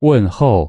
问候